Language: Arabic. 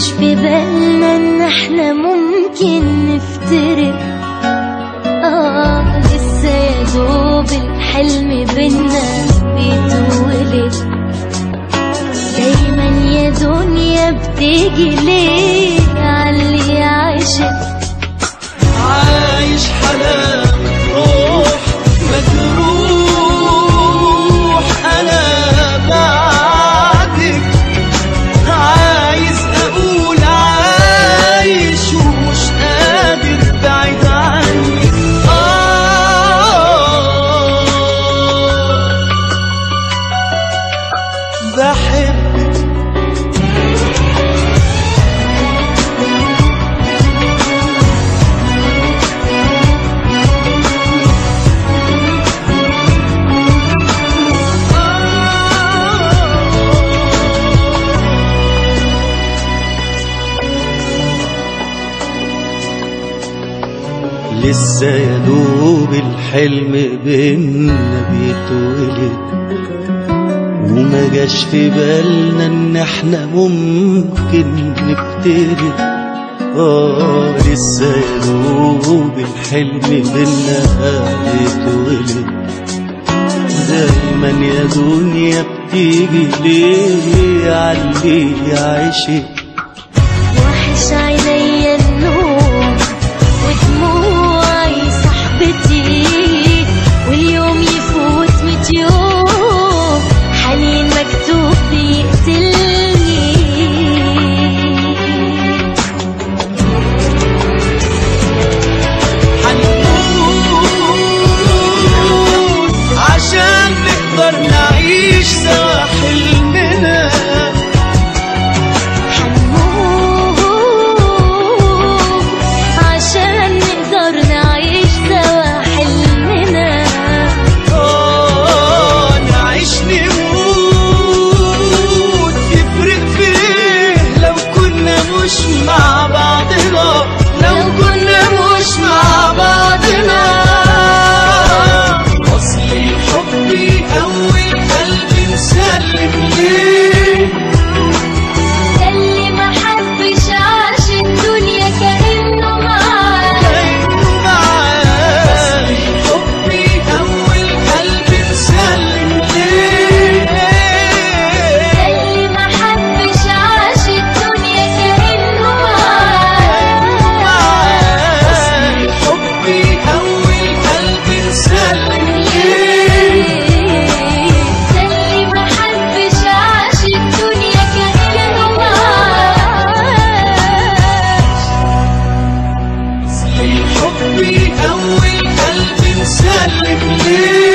وما جاش في بالنا إن إحنا ممكن نفترق. آه لسه يا دوب الحلم بينا بيتولد. دايما يا دنيا بتيجي ليه عاللي عاشق لسه يا دوب الحلم بينا بيتولد وما جاش في بالنا إن إحنا ممكن نفترق آه لسه يا دوب الحلم بينا بيتولد دايما يا دنيا بتيجي ليه علي عشق you.